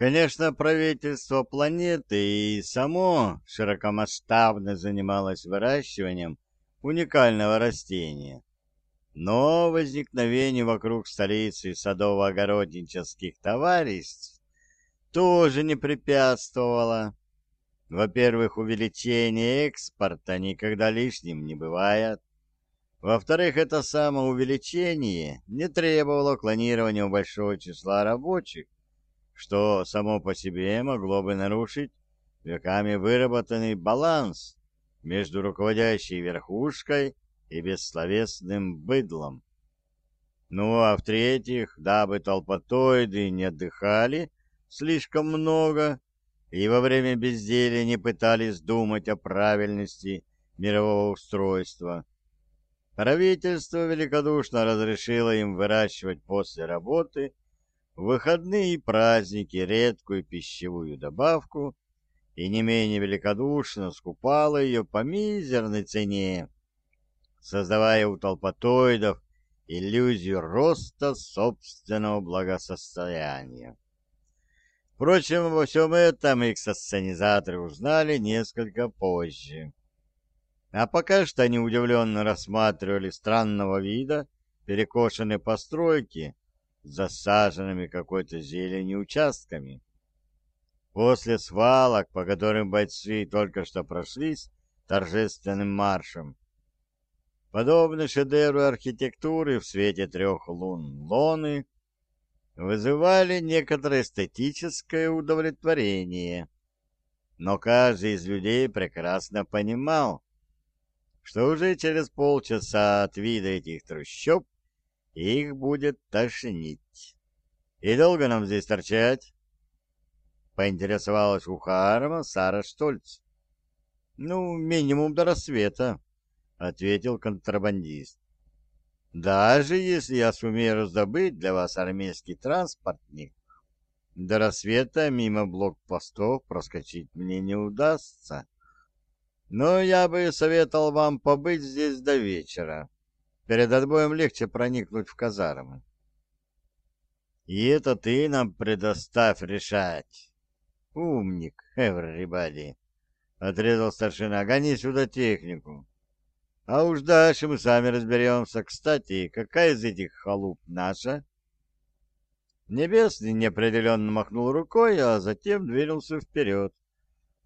Конечно, правительство планеты и само широкомасштабно занималось выращиванием уникального растения. Но возникновение вокруг столицы садово-огороднических товариществ тоже не препятствовало. Во-первых, увеличение экспорта никогда лишним не бывает. Во-вторых, это самоувеличение не требовало клонирования большого числа рабочих, что само по себе могло бы нарушить веками выработанный баланс между руководящей верхушкой и бессловесным быдлом. Ну а в-третьих, дабы толпотоиды не отдыхали слишком много и во время безделия не пытались думать о правильности мирового устройства, правительство великодушно разрешило им выращивать после работы выходные и праздники редкую пищевую добавку и не менее великодушно скупало ее по мизерной цене, создавая у толпотоидов иллюзию роста собственного благосостояния. Впрочем, во всем этом их сценизаторы узнали несколько позже. А пока что они удивленно рассматривали странного вида перекошенные постройки, засаженными какой-то зеленью участками. После свалок, по которым бойцы только что прошлись торжественным маршем, подобно шедевру архитектуры в свете трех лун лоны, вызывали некоторое эстетическое удовлетворение. Но каждый из людей прекрасно понимал, что уже через полчаса от вида этих трущоб их будет тошнить. И долго нам здесь торчать? Поинтересовалась у Харма Сара Штольц. Ну, минимум до рассвета, ответил контрабандист. Даже если я сумею раздобыть для вас армейский транспортник, до рассвета мимо блокпостов проскочить мне не удастся. Но я бы советовал вам побыть здесь до вечера. Перед отбоем легче проникнуть в казармы. И это ты нам предоставь решать. Умник, everybody. Отрезал старшина. Гони сюда технику. А уж дальше мы сами разберемся. Кстати, какая из этих халуп наша? Небесный неопределенно махнул рукой, а затем двинулся вперед,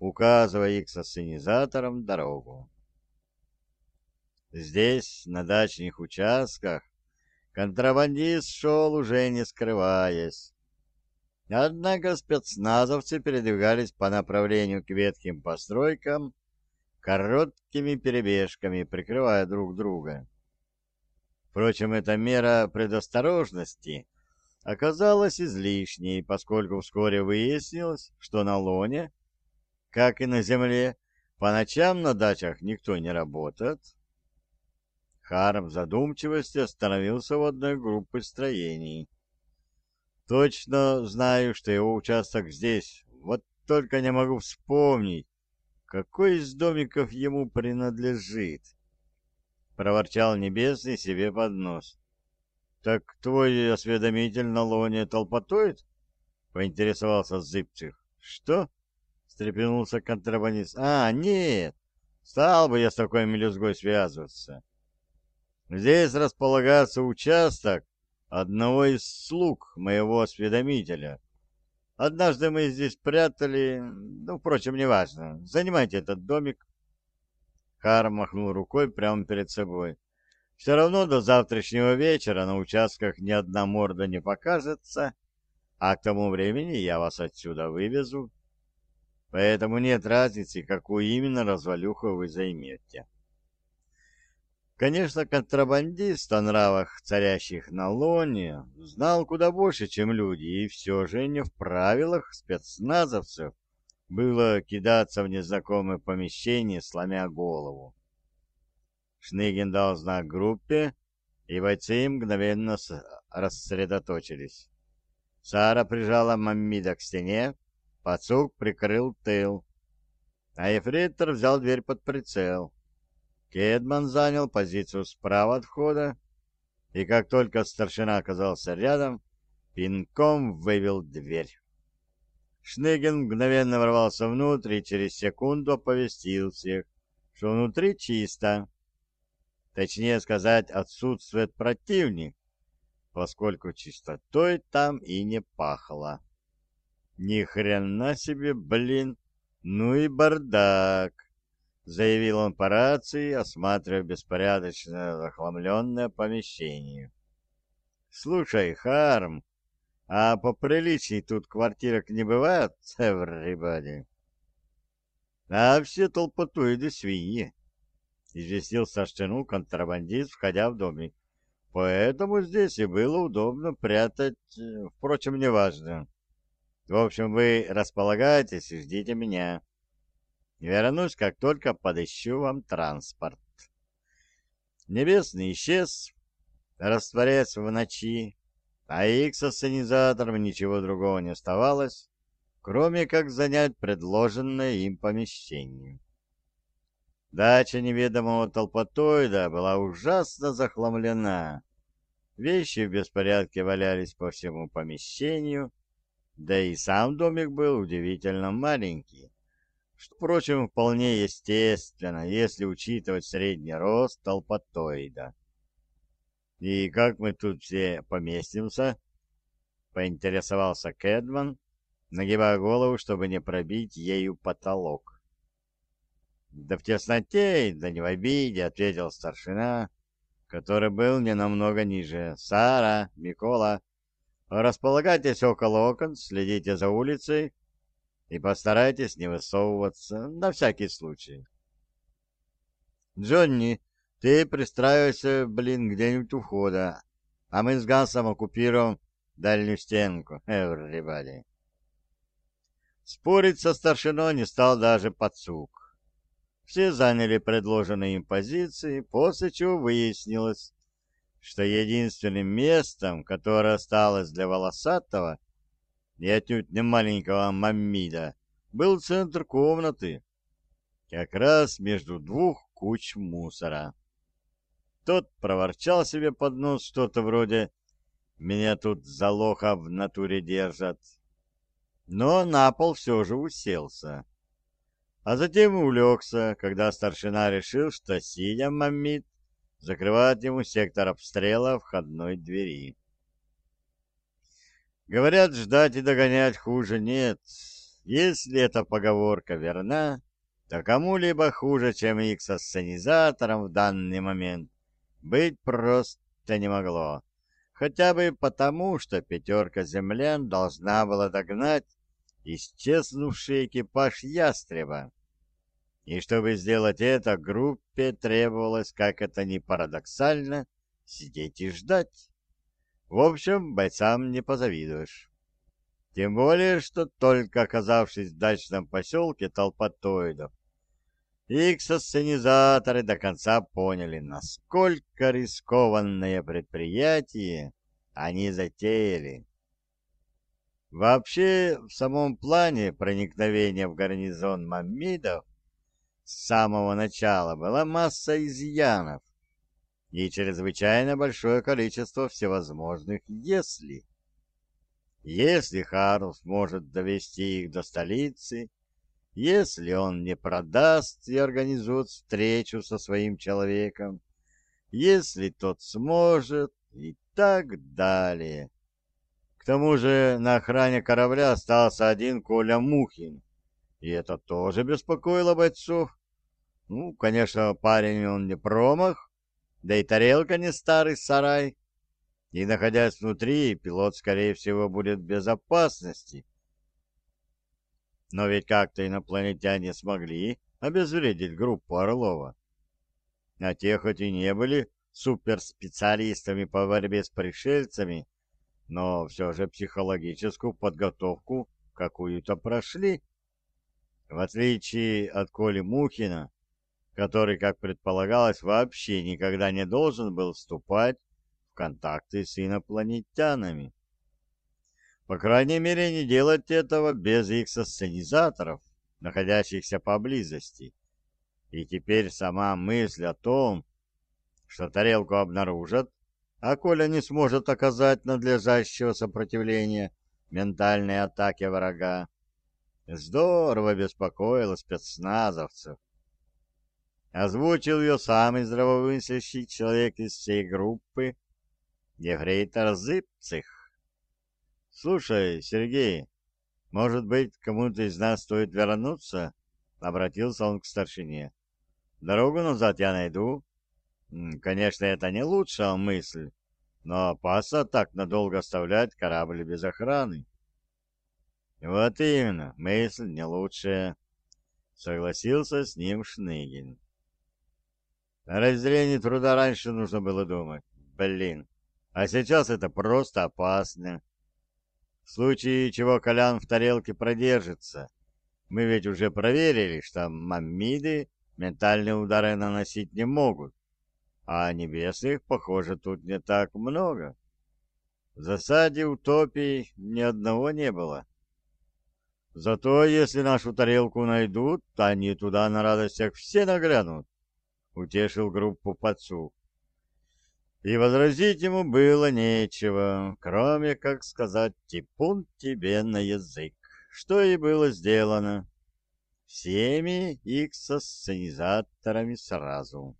указывая иксосценизатором дорогу. Здесь, на дачных участках, контрабандист шел уже не скрываясь. Однако спецназовцы передвигались по направлению к ветхим постройкам короткими перебежками, прикрывая друг друга. Впрочем, эта мера предосторожности оказалась излишней, поскольку вскоре выяснилось, что на Лоне, как и на Земле, по ночам на дачах никто не работает, Харм в задумчивости остановился в одной группе строений. Точно знаю, что его участок здесь, вот только не могу вспомнить, какой из домиков ему принадлежит. Проворчал Небесный себе под нос. «Так твой осведомитель на лоне толпотоид?» — поинтересовался Зыбчих. «Что?» — встрепенулся контрабандист. «А, нет! Стал бы я с такой мелюзгой связываться. Здесь располагается участок одного из слуг моего осведомителя. Однажды мы здесь прятали... Ну, впрочем, неважно. Занимайте этот домик. Хар махнул рукой прямо перед собой. Все равно до завтрашнего вечера на участках ни одна морда не покажется, а к тому времени я вас отсюда вывезу. Поэтому нет разницы, какую именно развалюху вы займете. Конечно, контрабандист о нравах, царящих на лоне, знал куда больше, чем люди, и все же не в правилах спецназовцев было кидаться в незнакомое помещение, сломя голову. Шныгин дал знак группе, и бойцы мгновенно рассредоточились. Сара прижала Маммида к стене, Пацук прикрыл тыл, а Ефрейтор взял дверь под прицел. Кедман занял позицию справа от входа, и как только старшина оказался рядом, пинком вывел дверь. Шныгин мгновенно ворвался внутрь и через секунду оповестил всех, что внутри чисто. Точнее сказать, отсутствует противник, поскольку чистотой там и не пахло. Ни хрена себе, блин, ну и бардак, заявил он по рации, осматривая беспорядочно захламленное помещение. Слушай, Харм, а поприличней тут квартирок не бывает, everybody? А все толпотуиды свиньи, известил Саштану контрабандист, входя в домик. Поэтому здесь и было удобно прятать, э, впрочем, неважно. В общем, вы располагайтесь и ждите меня. Вернусь, как только подыщу вам транспорт. Небесный исчез, растворяясь в ночи, а их с ассенизатором ничего другого не оставалось, кроме как занять предложенное им помещение. Дача неведомого толпотоида была ужасно захламлена. Вещи в беспорядке валялись по всему помещению, да и сам домик был удивительно маленький, что, впрочем, вполне естественно, если учитывать средний рост толпотоида. «И как мы тут все поместимся?» — поинтересовался Кэдман, нагибая голову, чтобы не пробить ею потолок. «Да в тесноте, да не в обиде», — ответил старшина, который был не намного ниже. «Сара, Микола, располагайтесь около окон, следите за улицей и постарайтесь не высовываться, на всякий случай». «Джонни, ты пристраивайся, блин, где-нибудь у входа, а мы с Гансом оккупируем дальнюю стенку, everybody». Спорить со старшиной не стал даже подсук. Все заняли предложенные им позиции, после чего выяснилось, что единственным местом, которое осталось для волосатого и отнюдь не маленького маммида, был центр комнаты, как раз между двух куч мусора. Тот проворчал себе под нос что-то вроде «Меня тут за лоха в натуре держат». Но на пол все же уселся. А затем улегся, когда старшина решил, что, сидя мамит, закрывает ему сектор обстрела входной двери. Говорят, ждать и догонять хуже нет. Если эта поговорка верна, то кому-либо хуже, чем их со сценизатором в данный момент, быть просто не могло. Хотя бы потому, что пятерка землян должна была догнать исчезнувший экипаж ястреба. И чтобы сделать это, группе требовалось, как это ни парадоксально, сидеть и ждать. В общем, бойцам не позавидуешь. Тем более, что только оказавшись в дачном поселке толпотоидов, Иксосценизаторы до конца поняли, насколько рискованное предприятие они затеяли. Вообще, в самом плане проникновения в гарнизон маммидов с самого начала была масса изъянов и чрезвычайно большое количество всевозможных «если». Если Харлс может довести их до столицы, если он не продаст и организует встречу со своим человеком, если тот сможет и так далее. К тому же на охране корабля остался один Коля Мухин, и это тоже беспокоило бойцов. Ну, конечно, парень он не промах, да и тарелка не старый сарай, и, находясь внутри, пилот, скорее всего, будет в безопасности, но ведь как-то инопланетяне смогли обезвредить группу Орлова. А те хоть и не были суперспециалистами по борьбе с пришельцами, но все же психологическую подготовку какую-то прошли. В отличие от Коли Мухина, который, как предполагалось, вообще никогда не должен был вступать в контакты с инопланетянами. По крайней мере, не делать этого без их сценизаторов, находящихся поблизости. И теперь сама мысль о том, что тарелку обнаружат, а Коля не сможет оказать надлежащего сопротивления ментальной атаке врага, здорово беспокоила спецназовцев. Озвучил ее самый здравомыслящий человек из всей группы, ефрейтор Зыбцих. «Слушай, Сергей, может быть, кому-то из нас стоит вернуться?» — обратился он к старшине. «Дорогу назад я найду». Конечно, это не лучшая мысль, но опасно так надолго оставлять корабль без охраны. Вот именно, мысль не лучшая, согласился с ним Шныгин. О разделении труда раньше нужно было думать. Блин, а сейчас это просто опасно. В случае чего Колян в тарелке продержится. Мы ведь уже проверили, что маммиды ментальные удары наносить не могут а небесных, похоже, тут не так много. В засаде утопий ни одного не было. Зато если нашу тарелку найдут, они туда на радостях все наглянут, — утешил группу подсух. И возразить ему было нечего, кроме как сказать «типун тебе на язык», что и было сделано всеми иксосценизаторами сразу.